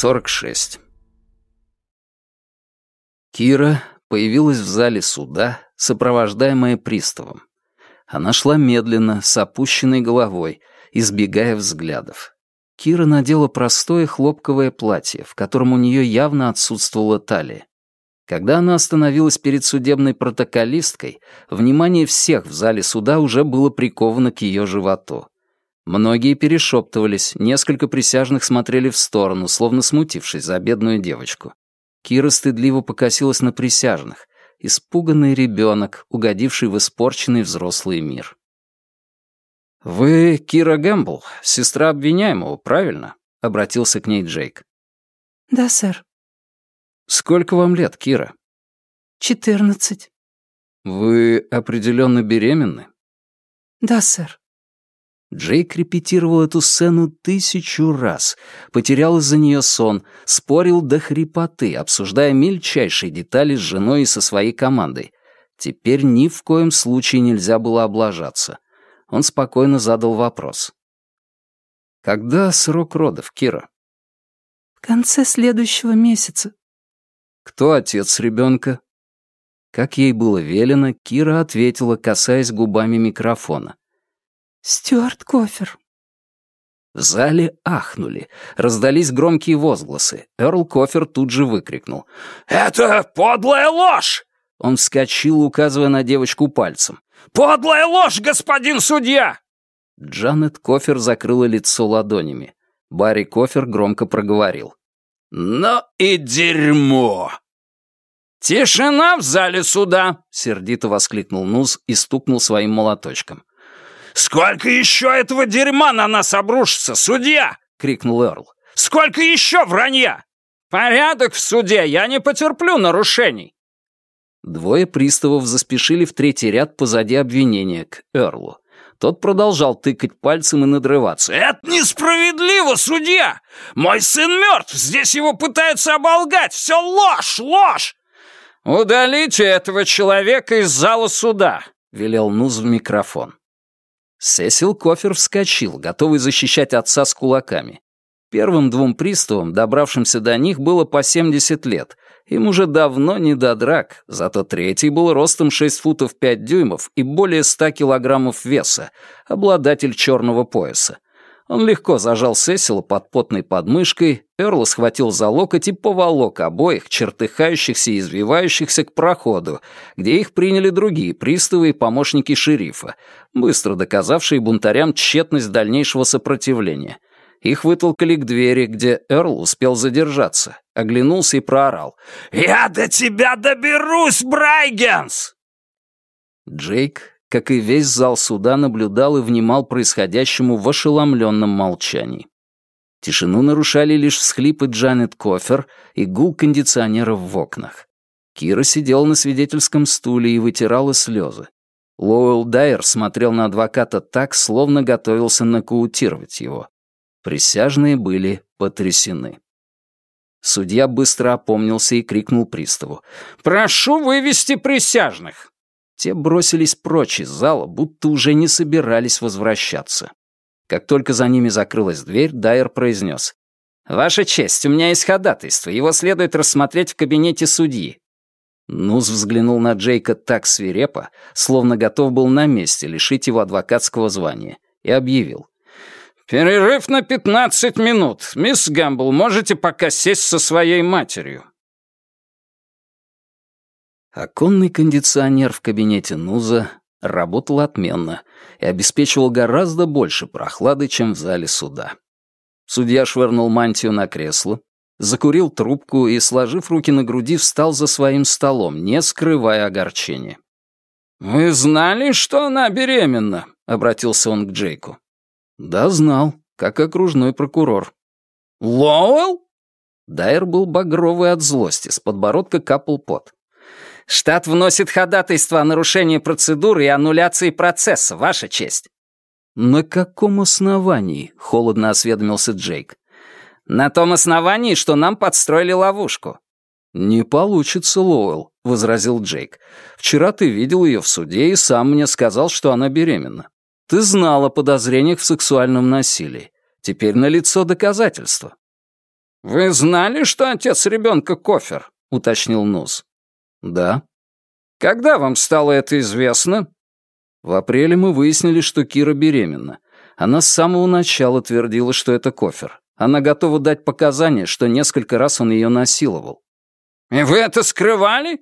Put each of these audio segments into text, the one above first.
46. Кира появилась в зале суда, сопровождаемая приставом. Она шла медленно, с опущенной головой, избегая взглядов. Кира надела простое хлопковое платье, в котором у нее явно отсутствовала талия. Когда она остановилась перед судебной протоколисткой, внимание всех в зале суда уже было приковано к ее животу. Многие перешептывались, несколько присяжных смотрели в сторону, словно смутившись за бедную девочку. Кира стыдливо покосилась на присяжных, испуганный ребенок, угодивший в испорченный взрослый мир. «Вы Кира Гэмбл, сестра обвиняемого, правильно?» — обратился к ней Джейк. «Да, сэр». «Сколько вам лет, Кира?» «Четырнадцать». «Вы определенно беременны?» «Да, сэр». Джейк репетировал эту сцену тысячу раз, потерял из-за нее сон, спорил до хрипоты, обсуждая мельчайшие детали с женой и со своей командой. Теперь ни в коем случае нельзя было облажаться. Он спокойно задал вопрос. «Когда срок родов, Кира?» «В конце следующего месяца». «Кто отец ребенка?» Как ей было велено, Кира ответила, касаясь губами микрофона. «Стюарт Кофер». В зале ахнули, раздались громкие возгласы. Эрл Кофер тут же выкрикнул. «Это подлая ложь!» Он вскочил, указывая на девочку пальцем. «Подлая ложь, господин судья!» Джанет Кофер закрыла лицо ладонями. Барри Кофер громко проговорил. «Ну и дерьмо!» «Тишина в зале суда!» — сердито воскликнул Нуз и стукнул своим молоточком. «Сколько еще этого дерьма на нас обрушится, судья!» — крикнул Эрл. «Сколько еще вранья! Порядок в суде, я не потерплю нарушений!» Двое приставов заспешили в третий ряд позади обвинения, к Эрлу. Тот продолжал тыкать пальцем и надрываться. «Это несправедливо, судья! Мой сын мертв, здесь его пытаются оболгать! Все ложь, ложь!» «Удалите этого человека из зала суда!» — велел Нуз в микрофон. Сесил Кофер вскочил, готовый защищать отца с кулаками. Первым двум приставам, добравшимся до них, было по 70 лет. Им уже давно не до драк, зато третий был ростом 6 футов 5 дюймов и более 100 килограммов веса, обладатель черного пояса. Он легко зажал Сесила под потной подмышкой, Эрла схватил за локоть и поволок обоих, чертыхающихся и извивающихся к проходу, где их приняли другие приставы и помощники шерифа, быстро доказавшие бунтарям тщетность дальнейшего сопротивления. Их вытолкали к двери, где Эрл успел задержаться, оглянулся и проорал. «Я до тебя доберусь, Брайгенс!» Джейк как и весь зал суда, наблюдал и внимал происходящему в ошеломленном молчании. Тишину нарушали лишь всхлипы Джанет Кофер и гул кондиционеров в окнах. Кира сидела на свидетельском стуле и вытирала слезы. Лоуэлл Дайер смотрел на адвоката так, словно готовился нокаутировать его. Присяжные были потрясены. Судья быстро опомнился и крикнул приставу. «Прошу вывести присяжных!» Те бросились прочь из зала, будто уже не собирались возвращаться. Как только за ними закрылась дверь, Дайер произнес. «Ваша честь, у меня есть ходатайство. Его следует рассмотреть в кабинете судьи». Нуз взглянул на Джейка так свирепо, словно готов был на месте лишить его адвокатского звания, и объявил. «Перерыв на пятнадцать минут. Мисс Гэмбл, можете пока сесть со своей матерью». Оконный кондиционер в кабинете Нуза работал отменно и обеспечивал гораздо больше прохлады, чем в зале суда. Судья швырнул мантию на кресло, закурил трубку и, сложив руки на груди, встал за своим столом, не скрывая огорчения. «Вы знали, что она беременна?» — обратился он к Джейку. «Да, знал, как окружной прокурор». «Лоуэлл?» Дайер был багровый от злости, с подбородка капал пот. Штат вносит ходатайство о нарушении процедуры и аннуляции процесса, Ваша честь». «На каком основании?» — холодно осведомился Джейк. «На том основании, что нам подстроили ловушку». «Не получится, Лоуэлл», — возразил Джейк. «Вчера ты видел ее в суде и сам мне сказал, что она беременна. Ты знал о подозрениях в сексуальном насилии. Теперь налицо доказательства». «Вы знали, что отец ребенка Кофер?» — уточнил Нуз. «Да». «Когда вам стало это известно?» В апреле мы выяснили, что Кира беременна. Она с самого начала твердила, что это Кофер. Она готова дать показания, что несколько раз он ее насиловал. «И вы это скрывали?»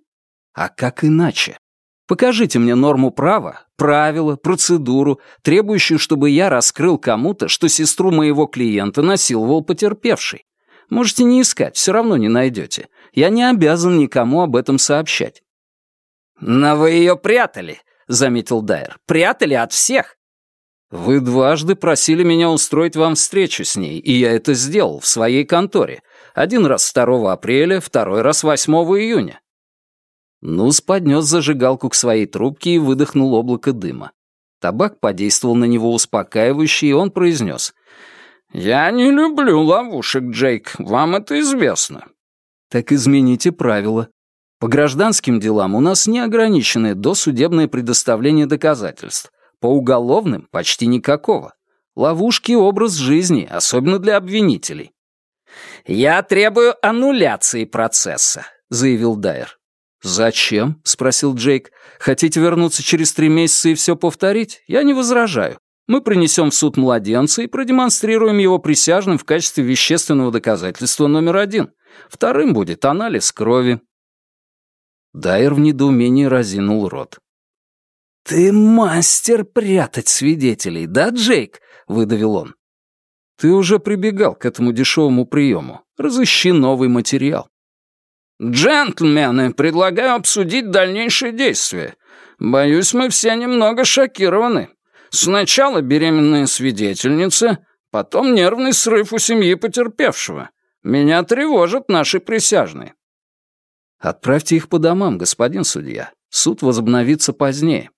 «А как иначе? Покажите мне норму права, правила, процедуру, требующую, чтобы я раскрыл кому-то, что сестру моего клиента насиловал потерпевший. Можете не искать, все равно не найдете. Я не обязан никому об этом сообщать». «Но вы ее прятали», — заметил Дайер. «Прятали от всех». «Вы дважды просили меня устроить вам встречу с ней, и я это сделал в своей конторе. Один раз 2 апреля, второй раз 8 июня. Нус поднес зажигалку к своей трубке и выдохнул облако дыма. Табак подействовал на него успокаивающе, и он произнес. «Я не люблю ловушек, Джейк, вам это известно». «Так измените правила. По гражданским делам у нас неограниченное досудебное предоставление доказательств. По уголовным — почти никакого. Ловушки — образ жизни, особенно для обвинителей». «Я требую аннуляции процесса», — заявил Дайер. «Зачем?» — спросил Джейк. «Хотите вернуться через три месяца и все повторить? Я не возражаю. Мы принесем в суд младенца и продемонстрируем его присяжным в качестве вещественного доказательства номер один. Вторым будет анализ крови». Дайер в недоумении разинул рот. «Ты мастер прятать свидетелей, да, Джейк?» — выдавил он. «Ты уже прибегал к этому дешевому приему. Разыщи новый материал». «Джентльмены, предлагаю обсудить дальнейшие действия. Боюсь, мы все немного шокированы. Сначала беременная свидетельница, потом нервный срыв у семьи потерпевшего. Меня тревожат наши присяжные». «Отправьте их по домам, господин судья. Суд возобновится позднее».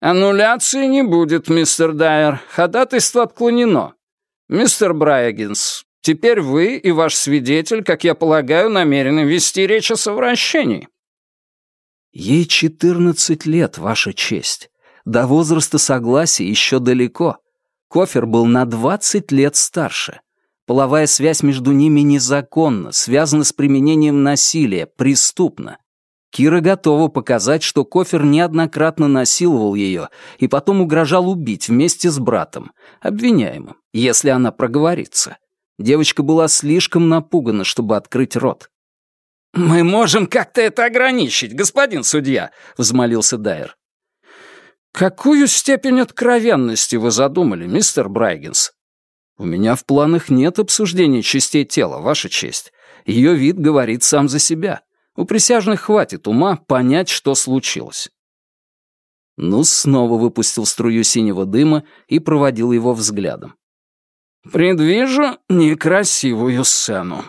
«Аннуляции не будет, мистер Дайер. Ходатайство отклонено. Мистер Брайагинс, Теперь вы и ваш свидетель, как я полагаю, намерены вести речь о совращении». «Ей четырнадцать лет, Ваша честь. До возраста согласия еще далеко. Кофер был на двадцать лет старше. Половая связь между ними незаконна, связана с применением насилия, преступна. Кира готова показать, что Кофер неоднократно насиловал ее и потом угрожал убить вместе с братом, обвиняемым, если она проговорится. Девочка была слишком напугана, чтобы открыть рот. «Мы можем как-то это ограничить, господин судья», — взмолился Дайер. «Какую степень откровенности вы задумали, мистер Брайгенс?» «У меня в планах нет обсуждения частей тела, Ваша честь. Ее вид говорит сам за себя. У присяжных хватит ума понять, что случилось». Нус снова выпустил струю синего дыма и проводил его взглядом. «Предвижу некрасивую сцену».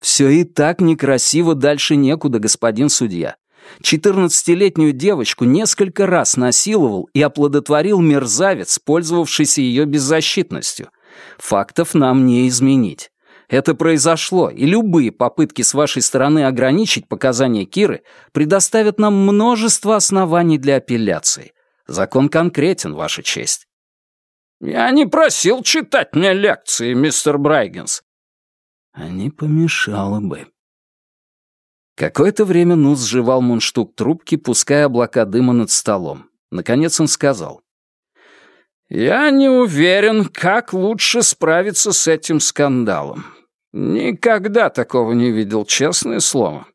«Все и так некрасиво, дальше некуда, господин судья. Четырнадцатилетнюю девочку несколько раз насиловал и оплодотворил мерзавец, пользовавшийся ее беззащитностью. Фактов нам не изменить. Это произошло, и любые попытки с вашей стороны ограничить показания Киры предоставят нам множество оснований для апелляции. Закон конкретен, Ваша честь. «Я не просил читать мне лекции, мистер Брайгенс». «А не помешало бы». Какое-то время Нус сживал мундштук трубки, пуская облака дыма над столом. Наконец он сказал. «Я не уверен, как лучше справиться с этим скандалом. Никогда такого не видел, честное слово.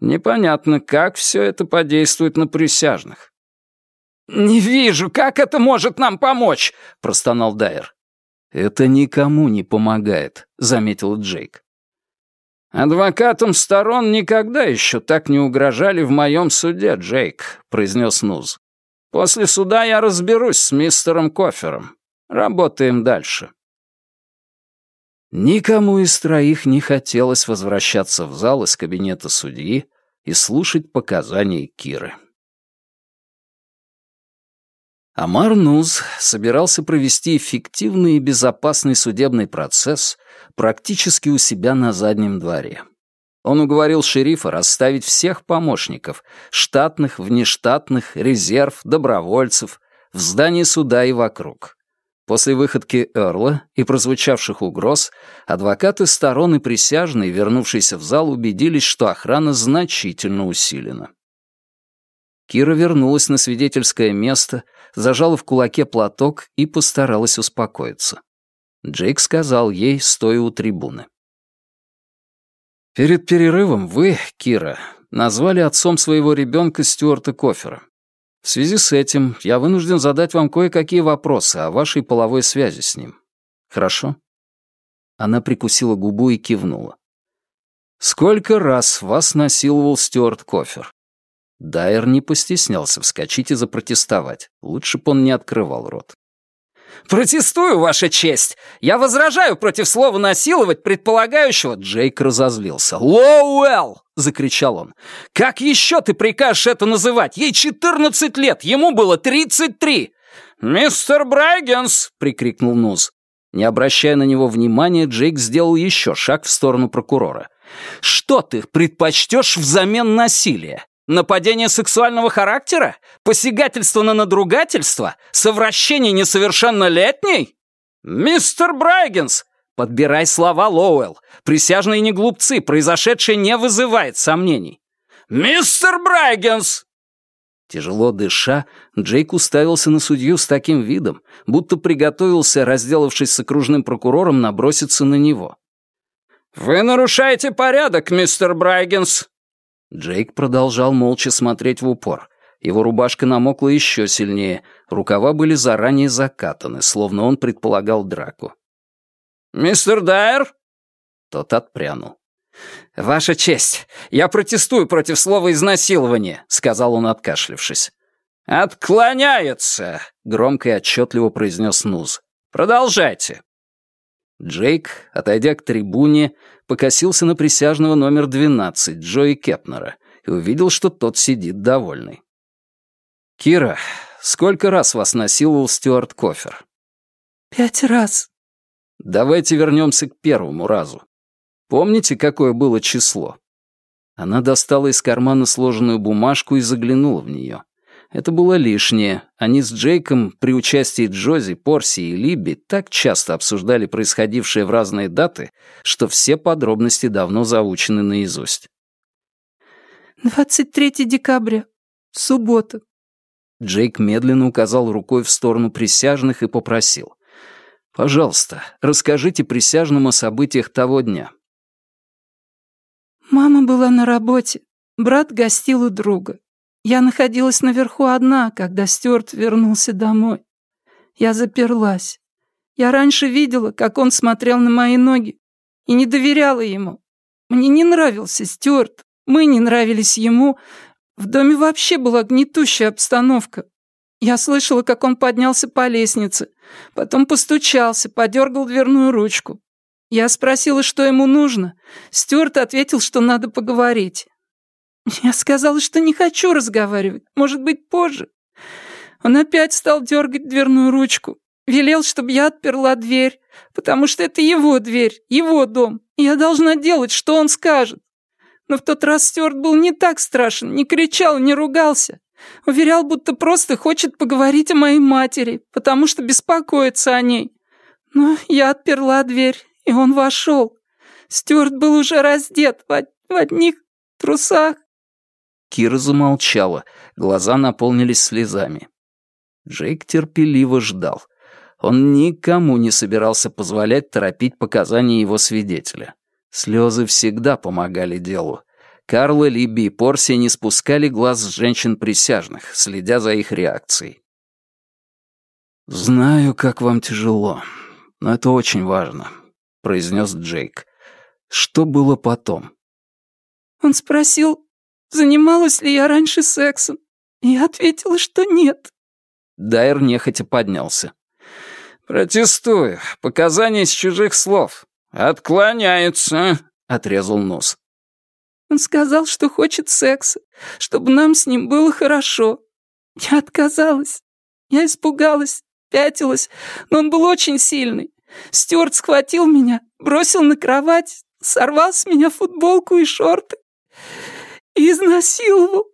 Непонятно, как все это подействует на присяжных. «Не вижу, как это может нам помочь!» — простонал Дайер. «Это никому не помогает», — заметил Джейк. «Адвокатам сторон никогда еще так не угрожали в моем суде, Джейк», — произнес Нуз. «После суда я разберусь с мистером Кофером. Работаем дальше». Никому из троих не хотелось возвращаться в зал из кабинета судьи и слушать показания Киры. Амар Нуз собирался провести эффективный и безопасный судебный процесс практически у себя на заднем дворе. Он уговорил шерифа расставить всех помощников, штатных, внештатных, резерв, добровольцев, в здании суда и вокруг. После выходки Эрла и прозвучавших угроз, адвокаты сторон и присяжные, вернувшиеся в зал, убедились, что охрана значительно усилена. Кира вернулась на свидетельское место, зажала в кулаке платок и постаралась успокоиться. Джейк сказал ей, стоя у трибуны. «Перед перерывом вы, Кира, назвали отцом своего ребенка Стюарта Кофера. В связи с этим я вынужден задать вам кое-какие вопросы о вашей половой связи с ним. Хорошо?» Она прикусила губу и кивнула. «Сколько раз вас насиловал Стюарт Кофер?» Дайер не постеснялся вскочить и запротестовать. Лучше бы он не открывал рот. «Протестую, Ваша честь! Я возражаю против слова «насиловать» предполагающего...» Джейк разозлился. «Лоуэлл!» — закричал он. «Как еще ты прикажешь это называть? Ей 14 лет, ему было 33!» «Мистер Брайгенс!» — прикрикнул Нуз. Не обращая на него внимания, Джейк сделал еще шаг в сторону прокурора. «Что ты предпочтешь взамен насилия? Нападение сексуального характера? Посягательство на надругательство? Совращение несовершеннолетней? Мистер Брайгенс! Подбирай слова, Лоуэлл. Присяжные не глупцы, произошедшее не вызывает сомнений. Мистер Брайгенс! Тяжело дыша, Джейк уставился на судью с таким видом, будто приготовился, разделавшись с окружным прокурором, наброситься на него. «Вы нарушаете порядок, мистер Брайгенс!» Джейк продолжал молча смотреть в упор. Его рубашка намокла еще сильнее, рукава были заранее закатаны, словно он предполагал драку. «Мистер Дайер?» Тот отпрянул. «Ваша честь, я протестую против слова «изнасилование», — сказал он, откашлившись. «Отклоняется!» — громко и отчетливо произнес Нуз. «Продолжайте!» Джейк, отойдя к трибуне, покосился на присяжного номер 12, Джои Кепнера, и увидел, что тот сидит довольный. «Кира, сколько раз вас насиловал Стюарт Кофер?» «Пять раз». «Давайте вернемся к первому разу. Помните, какое было число?» Она достала из кармана сложенную бумажку и заглянула в нее. Это было лишнее. Они с Джейком при участии Джози, Порси и Либби так часто обсуждали происходившее в разные даты, что все подробности давно заучены наизусть. «23 декабря. Суббота». Джейк медленно указал рукой в сторону присяжных и попросил. «Пожалуйста, расскажите присяжным о событиях того дня». «Мама была на работе. Брат гостил у друга. Я находилась наверху одна, когда Стюарт вернулся домой. Я заперлась. Я раньше видела, как он смотрел на мои ноги, и не доверяла ему. Мне не нравился Стюарт, мы не нравились ему. В доме вообще была гнетущая обстановка. Я слышала, как он поднялся по лестнице, потом постучался, подергал дверную ручку. Я спросила, что ему нужно. Стюарт ответил, что надо поговорить. Я сказала, что не хочу разговаривать, может быть, позже. Он опять стал дергать дверную ручку. Велел, чтобы я отперла дверь, потому что это его дверь, его дом, и я должна делать, что он скажет. Но в тот раз Стюарт был не так страшен, не кричал, не ругался. Уверял, будто просто хочет поговорить о моей матери, потому что беспокоится о ней. Но я отперла дверь, и он вошел. Стюарт был уже раздет в, в одних трусах. Кира замолчала, глаза наполнились слезами. Джейк терпеливо ждал. Он никому не собирался позволять торопить показания его свидетеля. Слезы всегда помогали делу. Карла, Либби и Порсия не спускали глаз с женщин-присяжных, следя за их реакцией. «Знаю, как вам тяжело, но это очень важно», — произнес Джейк. «Что было потом?» Он спросил, занималась ли я раньше сексом. Я ответила, что нет. Дайер нехотя поднялся. «Протестую. Показания из чужих слов. Отклоняется», — отрезал нос. Он сказал, что хочет секса, чтобы нам с ним было хорошо. Я отказалась. Я испугалась, пятилась, но он был очень сильный. Стюарт схватил меня, бросил на кровать, сорвал с меня футболку и шорты. Изнасиловал!»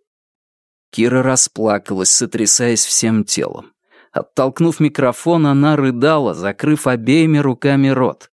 Кира расплакалась, сотрясаясь всем телом. Оттолкнув микрофон, она рыдала, закрыв обеими руками рот.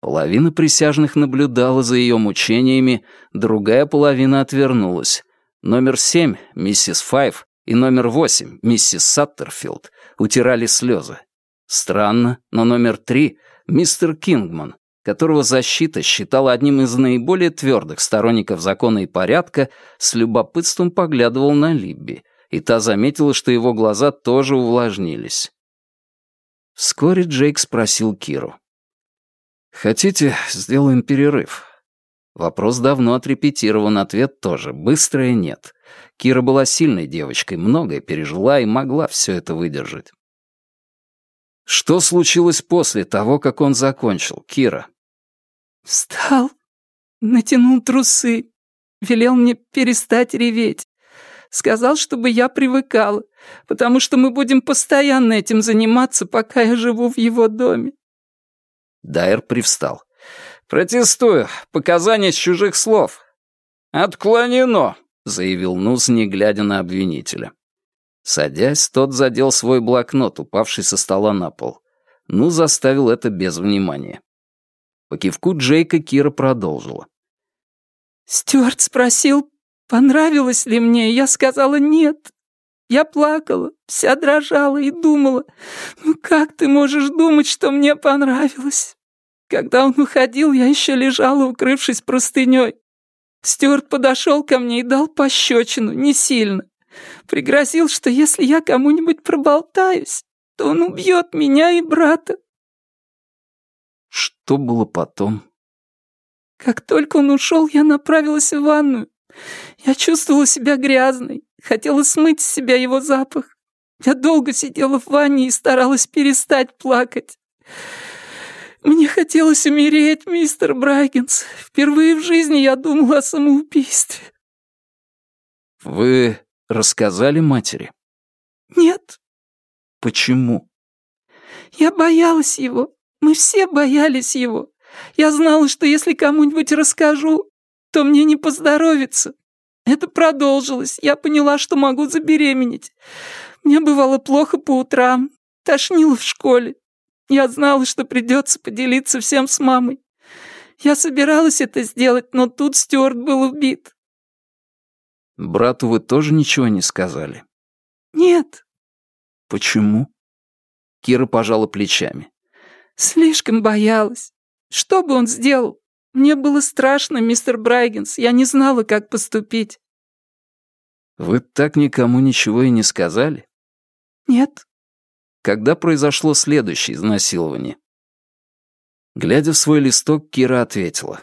Половина присяжных наблюдала за ее мучениями, другая половина отвернулась. Номер семь, миссис Файв, и номер восемь, миссис Саттерфилд, утирали слезы. Странно, но номер три, мистер Кингман, которого защита считала одним из наиболее твердых сторонников закона и порядка, с любопытством поглядывал на Либби, и та заметила, что его глаза тоже увлажнились. Вскоре Джейк спросил Киру. «Хотите, сделаем перерыв?» Вопрос давно отрепетирован, ответ тоже. Быстрое нет. Кира была сильной девочкой, многое пережила и могла все это выдержать. Что случилось после того, как он закончил, Кира? Встал, натянул трусы, велел мне перестать реветь. Сказал, чтобы я привыкала, потому что мы будем постоянно этим заниматься, пока я живу в его доме. Дайер привстал. «Протестую. Показания с чужих слов». «Отклонено», — заявил Нуз, не глядя на обвинителя. Садясь, тот задел свой блокнот, упавший со стола на пол. Нуз заставил это без внимания. По кивку Джейка Кира продолжила. «Стюарт спросил, понравилось ли мне, я сказала нет. Я плакала, вся дрожала и думала, ну как ты можешь думать, что мне понравилось? Когда он уходил, я еще лежала, укрывшись простыней. Стюарт подошел ко мне и дал пощечину, не сильно. Пригрозил, что если я кому-нибудь проболтаюсь, то он убьет меня и брата. Что было потом? Как только он ушел, я направилась в ванную. Я чувствовала себя грязной, хотела смыть с себя его запах. Я долго сидела в ванне и старалась перестать плакать. Мне хотелось умереть, мистер Брайгенс. Впервые в жизни я думала о самоубийстве. Вы рассказали матери? Нет. Почему? Я боялась его. Мы все боялись его. Я знала, что если кому-нибудь расскажу, то мне не поздоровится. Это продолжилось. Я поняла, что могу забеременеть. Мне бывало плохо по утрам, тошнило в школе. Я знала, что придется поделиться всем с мамой. Я собиралась это сделать, но тут Стюарт был убит. Брату вы тоже ничего не сказали? Нет. Почему? Кира пожала плечами. Слишком боялась. Что бы он сделал? Мне было страшно, мистер Брайгенс. Я не знала, как поступить. Вы так никому ничего и не сказали? Нет. Когда произошло следующее изнасилование? Глядя в свой листок, Кира ответила.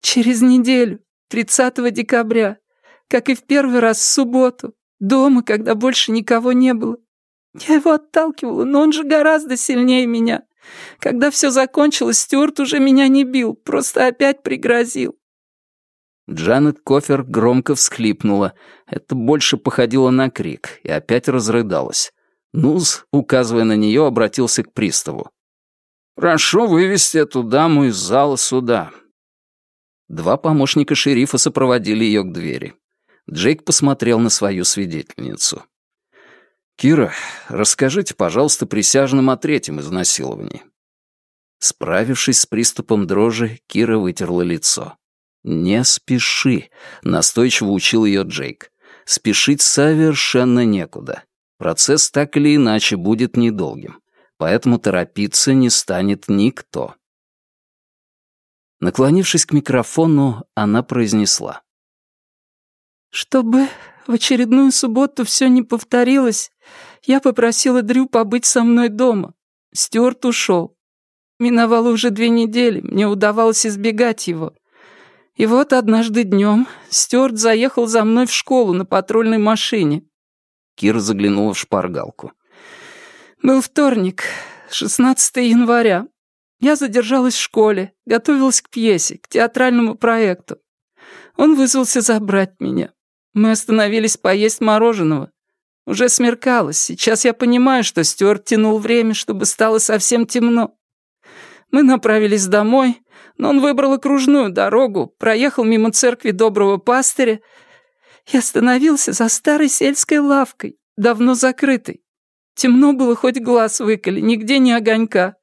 Через неделю, 30 декабря, как и в первый раз в субботу, дома, когда больше никого не было. Я его отталкивала, но он же гораздо сильнее меня. Когда все закончилось, Стюарт уже меня не бил, просто опять пригрозил. Джанет Кофер громко всхлипнула. Это больше походило на крик, и опять разрыдалась. Нуз, указывая на нее, обратился к приставу. «Прошу вывести эту даму из зала суда». Два помощника шерифа сопроводили ее к двери. Джейк посмотрел на свою свидетельницу. «Кира, расскажите, пожалуйста, присяжным о третьем изнасиловании». Справившись с приступом дрожи, Кира вытерла лицо. «Не спеши», — настойчиво учил ее Джейк. «Спешить совершенно некуда. Процесс так или иначе будет недолгим, поэтому торопиться не станет никто». Наклонившись к микрофону, она произнесла. «Чтобы в очередную субботу все не повторилось, я попросила Дрю побыть со мной дома. Стюарт ушел. Миновало уже две недели, мне удавалось избегать его. И вот однажды днем Стюарт заехал за мной в школу на патрульной машине. Кира заглянула в шпаргалку. Был вторник, 16 января. Я задержалась в школе, готовилась к пьесе, к театральному проекту. Он вызвался забрать меня. Мы остановились поесть мороженого. Уже смеркалось. Сейчас я понимаю, что Стюарт тянул время, чтобы стало совсем темно. Мы направились домой, но он выбрал окружную дорогу, проехал мимо церкви доброго пастыря и остановился за старой сельской лавкой, давно закрытой. Темно было, хоть глаз выколи, нигде ни огонька.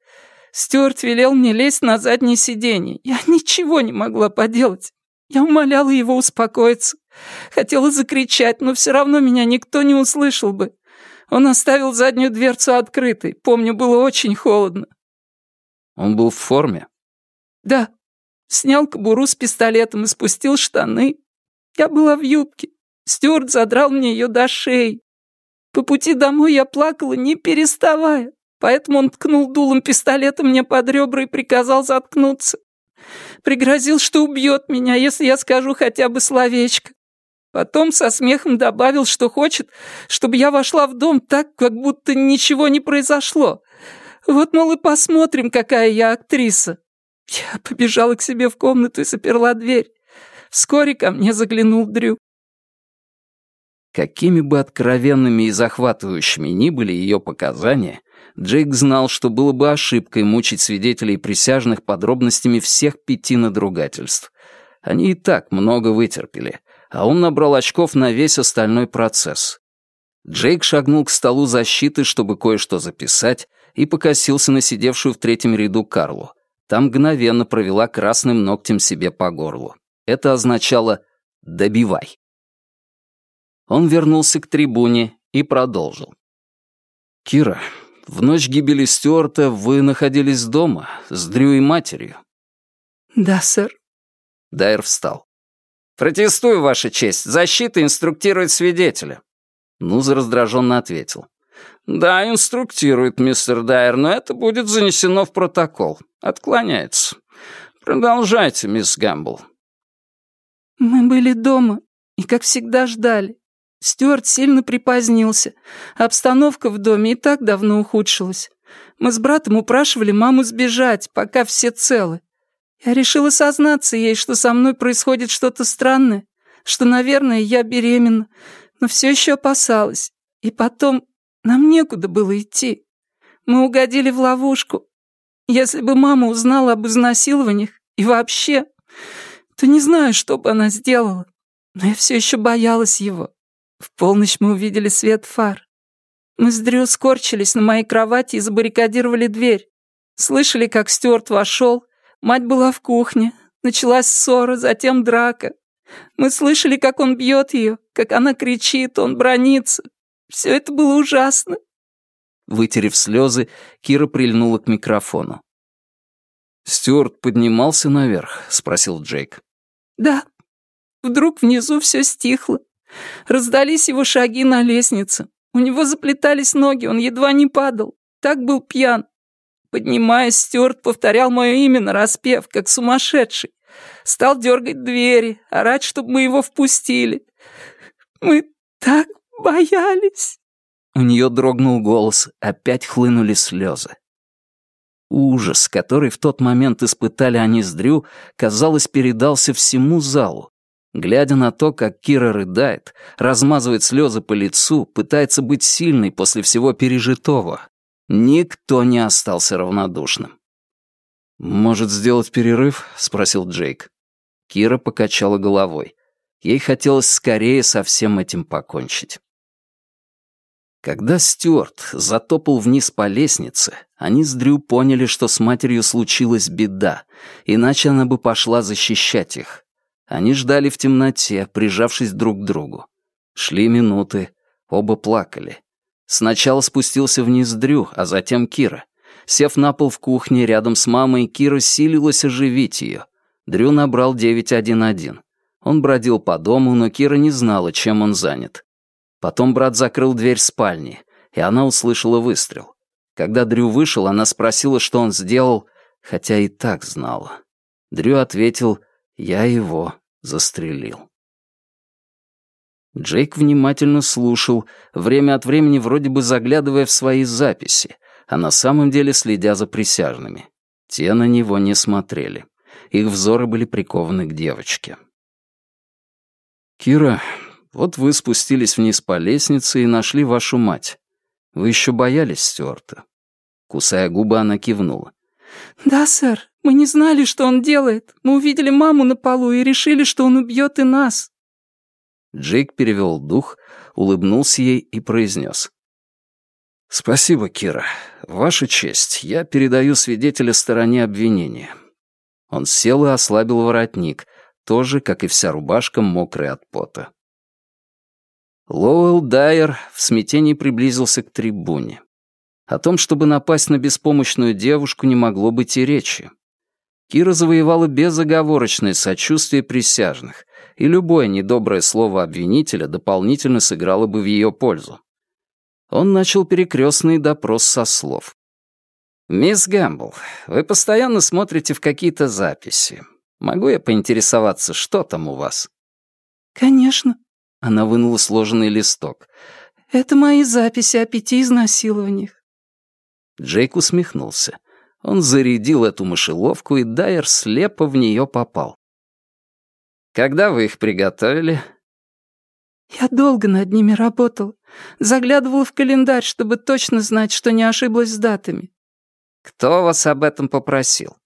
Стюарт велел мне лезть на заднее сиденье. Я ничего не могла поделать. Я умоляла его успокоиться. Хотела закричать, но все равно меня никто не услышал бы. Он оставил заднюю дверцу открытой. Помню, было очень холодно. Он был в форме? Да. Снял кобуру с пистолетом и спустил штаны. Я была в юбке. Стюарт задрал мне ее до шеи. По пути домой я плакала, не переставая. Поэтому он ткнул дулом пистолета мне под ребра и приказал заткнуться. Пригрозил, что убьет меня, если я скажу хотя бы словечко. Потом со смехом добавил, что хочет, чтобы я вошла в дом так, как будто ничего не произошло. Вот, мол, и посмотрим, какая я актриса. Я побежала к себе в комнату и заперла дверь. Вскоре ко мне заглянул Дрю. Какими бы откровенными и захватывающими ни были ее показания, Джейк знал, что было бы ошибкой мучить свидетелей присяжных подробностями всех пяти надругательств. Они и так много вытерпели, а он набрал очков на весь остальной процесс. Джейк шагнул к столу защиты, чтобы кое-что записать, и покосился на сидевшую в третьем ряду Карлу. Там мгновенно провела красным ногтем себе по горлу. Это означало «добивай». Он вернулся к трибуне и продолжил. «Кира, в ночь гибели Стюарта вы находились дома с Дрю и матерью?» «Да, сэр». Дайер встал. «Протестую, Ваша честь. Защита инструктирует свидетеля». Нуза раздраженно ответил. «Да, инструктирует, мистер Дайер, но это будет занесено в протокол. Отклоняется. Продолжайте, мисс Гэмбл». «Мы были дома и, как всегда, ждали. Стюарт сильно припозднился. Обстановка в доме и так давно ухудшилась. Мы с братом упрашивали маму сбежать, пока все целы. Я решила сознаться ей, что со мной происходит что-то странное, что, наверное, я беременна, но все еще опасалась. И потом нам некуда было идти. Мы угодили в ловушку. Если бы мама узнала об изнасилованиях и вообще, то не знаю, что бы она сделала. Но я все еще боялась его. В полночь мы увидели свет фар. Мы с Дрю скорчились на моей кровати и забаррикадировали дверь. Слышали, как Стюарт вошел, мать была в кухне, началась ссора, затем драка. Мы слышали, как он бьет ее, как она кричит, он бронится. Все это было ужасно. Вытерев слезы, Кира прильнула к микрофону. «Стюарт поднимался наверх?» — спросил Джейк. «Да. Вдруг внизу все стихло. Раздались его шаги на лестнице. У него заплетались ноги, он едва не падал. Так был пьян. Поднимаясь, Стюарт повторял мое имя распев, как сумасшедший. Стал дергать двери, орать, чтобы мы его впустили. Мы так боялись. У нее дрогнул голос, опять хлынули слезы. Ужас, который в тот момент испытали они с Дрю, казалось, передался всему залу. Глядя на то, как Кира рыдает, размазывает слезы по лицу, пытается быть сильной после всего пережитого, никто не остался равнодушным. «Может, сделать перерыв?» — спросил Джейк. Кира покачала головой. Ей хотелось скорее со всем этим покончить. Когда Стюарт затопал вниз по лестнице, они с Дрю поняли, что с матерью случилась беда, иначе она бы пошла защищать их. Они ждали в темноте, прижавшись друг к другу. Шли минуты, оба плакали. Сначала спустился вниз Дрю, а затем Кира. Сев на пол в кухне рядом с мамой, Кира силилась оживить ее. Дрю набрал 911. Он бродил по дому, но Кира не знала, чем он занят. Потом брат закрыл дверь спальни, и она услышала выстрел. Когда Дрю вышел, она спросила, что он сделал, хотя и так знала. Дрю ответил — я его застрелил. Джейк внимательно слушал, время от времени вроде бы заглядывая в свои записи, а на самом деле следя за присяжными. Те на него не смотрели. Их взоры были прикованы к девочке. «Кира, вот вы спустились вниз по лестнице и нашли вашу мать. Вы еще боялись Стюарта?» Кусая губы, она кивнула. «Да, сэр, мы не знали, что он делает. Мы увидели маму на полу и решили, что он убьет и нас». Джейк перевел дух, улыбнулся ей и произнес. «Спасибо, Кира. Ваша честь, я передаю свидетеля стороне обвинения». Он сел и ослабил воротник, тоже, как и вся рубашка, мокрая от пота. Лоуэлл Дайер в смятении приблизился к трибуне. О том, чтобы напасть на беспомощную девушку, не могло быть и речи. Кира завоевала безоговорочное сочувствие присяжных, и любое недоброе слово обвинителя дополнительно сыграло бы в ее пользу. Он начал перекрестный допрос со слов. «Мисс Гэмбл, вы постоянно смотрите в какие-то записи. Могу я поинтересоваться, что там у вас?» «Конечно», она вынула сложенный листок. «Это мои записи о пяти изнасилованиях». Джейк усмехнулся. Он зарядил эту мышеловку, и Дайер слепо в нее попал. «Когда вы их приготовили?» «Я долго над ними работал. Заглядывал в календарь, чтобы точно знать, что не ошиблась с датами». «Кто вас об этом попросил?»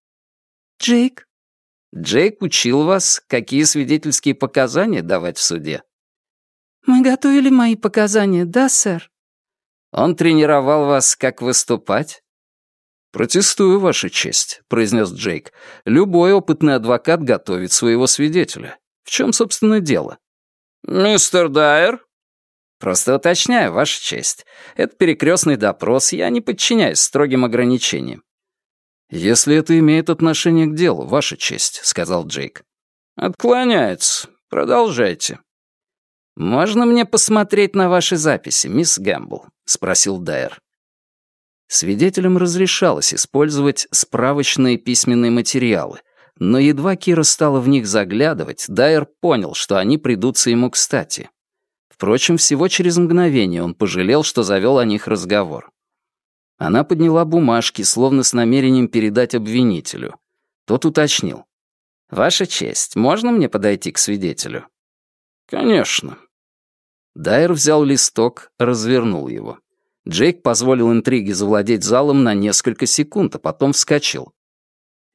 «Джейк». «Джейк учил вас, какие свидетельские показания давать в суде?» «Мы готовили мои показания, да, сэр?» «Он тренировал вас, как выступать?» «Протестую, Ваша честь», — произнес Джейк. «Любой опытный адвокат готовит своего свидетеля. В чем, собственно, дело?» «Мистер Дайер?» «Просто уточняю, Ваша честь. Это перекрестный допрос, я не подчиняюсь строгим ограничениям». «Если это имеет отношение к делу, Ваша честь», — сказал Джейк. «Отклоняется. Продолжайте». «Можно мне посмотреть на ваши записи, мисс Гэмбл?» — спросил Дайер. Свидетелям разрешалось использовать справочные письменные материалы, но едва Кира стала в них заглядывать, Дайер понял, что они придутся ему кстати. Впрочем, всего через мгновение он пожалел, что завел о них разговор. Она подняла бумажки, словно с намерением передать обвинителю. Тот уточнил. «Ваша честь, можно мне подойти к свидетелю?» «Конечно», Дайер взял листок, развернул его. Джейк позволил интриге завладеть залом на несколько секунд, а потом вскочил.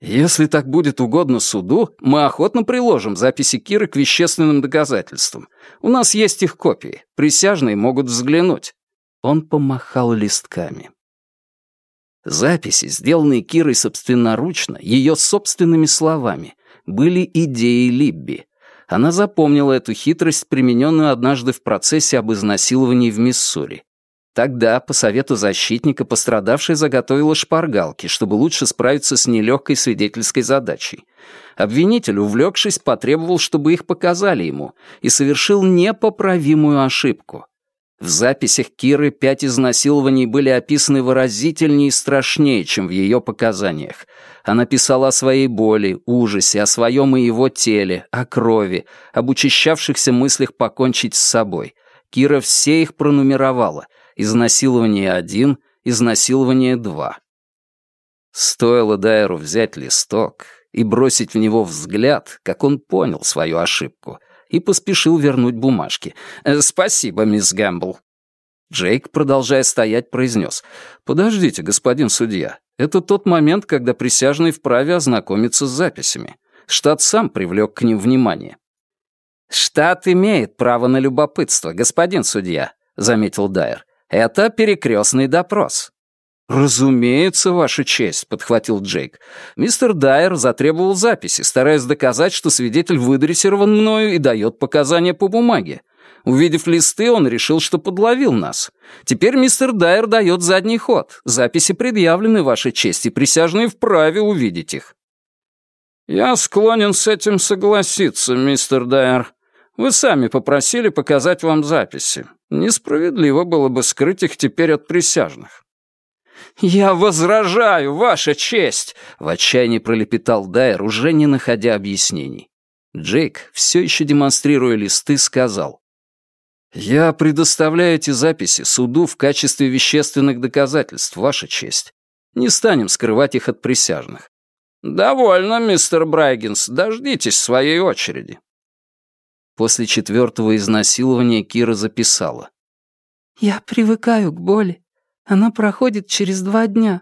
«Если так будет угодно суду, мы охотно приложим записи Киры к вещественным доказательствам. У нас есть их копии, присяжные могут взглянуть». Он помахал листками. Записи, сделанные Кирой собственноручно, ее собственными словами, были идеей Либби, она запомнила эту хитрость, примененную однажды в процессе об изнасиловании в Миссури. Тогда, по совету защитника, пострадавшая заготовила шпаргалки, чтобы лучше справиться с нелегкой свидетельской задачей. Обвинитель, увлекшись, потребовал, чтобы их показали ему, и совершил непоправимую ошибку. В записях Киры пять изнасилований были описаны выразительнее и страшнее, чем в ее показаниях. Она писала о своей боли, ужасе, о своем и его теле, о крови, об учащавшихся мыслях покончить с собой. Кира все их пронумеровала. Изнасилование один, изнасилование два. Стоило Дайеру взять листок и бросить в него взгляд, как он понял свою ошибку — и поспешил вернуть бумажки. «Э, «Спасибо, мисс Гэмбл». Джейк, продолжая стоять, произнес. «Подождите, господин судья. Это тот момент, когда присяжный вправе ознакомиться с записями. Штат сам привлек к ним внимание». «Штат имеет право на любопытство, господин судья», — заметил Дайер. «Это перекрестный допрос». «Разумеется, Ваша честь», — подхватил Джейк. «Мистер Дайер затребовал записи, стараясь доказать, что свидетель выдрессирован мною и дает показания по бумаге. Увидев листы, он решил, что подловил нас. Теперь мистер Дайер дает задний ход. Записи предъявлены, Ваша честь, и присяжные вправе увидеть их». «Я склонен с этим согласиться, мистер Дайер. Вы сами попросили показать вам записи. Несправедливо было бы скрыть их теперь от присяжных». «Я возражаю, Ваша честь!» — в отчаянии пролепетал Дайер, уже не находя объяснений. Джейк, все еще демонстрируя листы, сказал. «Я предоставляю эти записи суду в качестве вещественных доказательств, Ваша честь. Не станем скрывать их от присяжных». «Довольно, мистер Брайгенс, дождитесь своей очереди». После четвертого изнасилования Кира записала. «Я привыкаю к боли. Она проходит через два дня.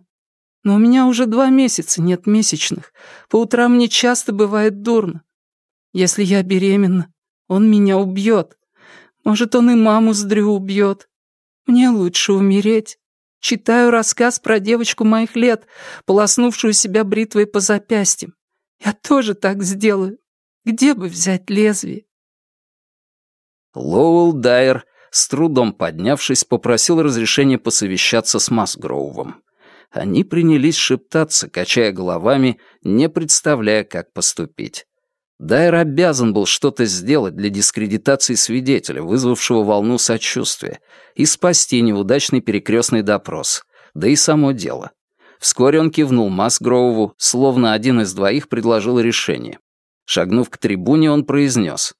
Но у меня уже два месяца нет месячных. По утрам мне часто бывает дурно. Если я беременна, он меня убьет. Может, он и маму с Дрю убьет. Мне лучше умереть. Читаю рассказ про девочку моих лет, полоснувшую себя бритвой по запястьям. Я тоже так сделаю. Где бы взять лезвие?» Лоуэлл Дайер, с трудом поднявшись, попросил разрешения посовещаться с Масгроувом. Они принялись шептаться, качая головами, не представляя, как поступить. Дайер обязан был что-то сделать для дискредитации свидетеля, вызвавшего волну сочувствия, и спасти неудачный перекрестный допрос, да и само дело. Вскоре он кивнул Масгроуву, словно один из двоих предложил решение. Шагнув к трибуне, он произнес.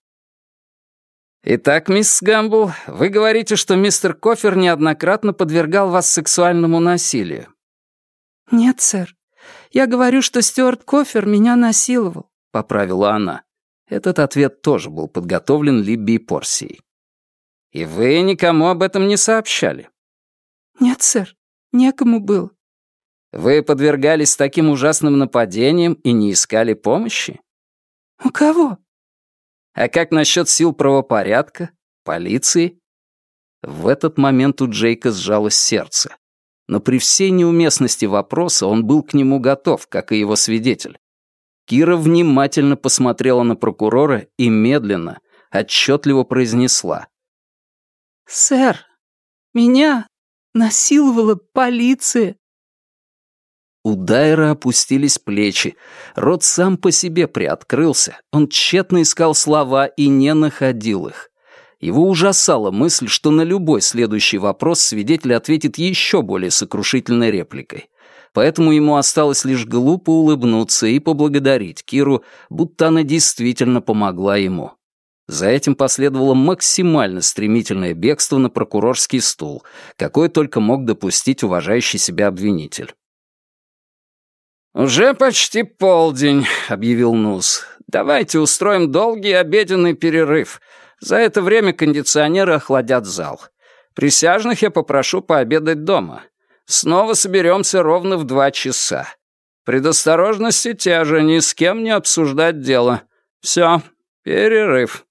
«Итак, мисс Гамбл, вы говорите, что мистер Кофер неоднократно подвергал вас сексуальному насилию». «Нет, сэр. Я говорю, что Стюарт Кофер меня насиловал», — поправила она. Этот ответ тоже был подготовлен Либби Порсией. «И вы никому об этом не сообщали?» «Нет, сэр. Некому было». «Вы подвергались таким ужасным нападениям и не искали помощи?» «У кого?» А как насчет сил правопорядка? Полиции? В этот момент у Джейка сжалось сердце. Но при всей неуместности вопроса он был к нему готов, как и его свидетель. Кира внимательно посмотрела на прокурора и медленно, отчетливо произнесла. «Сэр, меня насиловала полиция». У Дайра опустились плечи, рот сам по себе приоткрылся, он тщетно искал слова и не находил их. Его ужасала мысль, что на любой следующий вопрос свидетель ответит еще более сокрушительной репликой. Поэтому ему осталось лишь глупо улыбнуться и поблагодарить Киру, будто она действительно помогла ему. За этим последовало максимально стремительное бегство на прокурорский стул, какое только мог допустить уважающий себя обвинитель. «Уже почти полдень», — объявил Нус. «Давайте устроим долгий обеденный перерыв. За это время кондиционеры охладят зал. Присяжных я попрошу пообедать дома. Снова соберемся ровно в два часа. Предосторожности те же, ни с кем не обсуждать дело. Все, перерыв».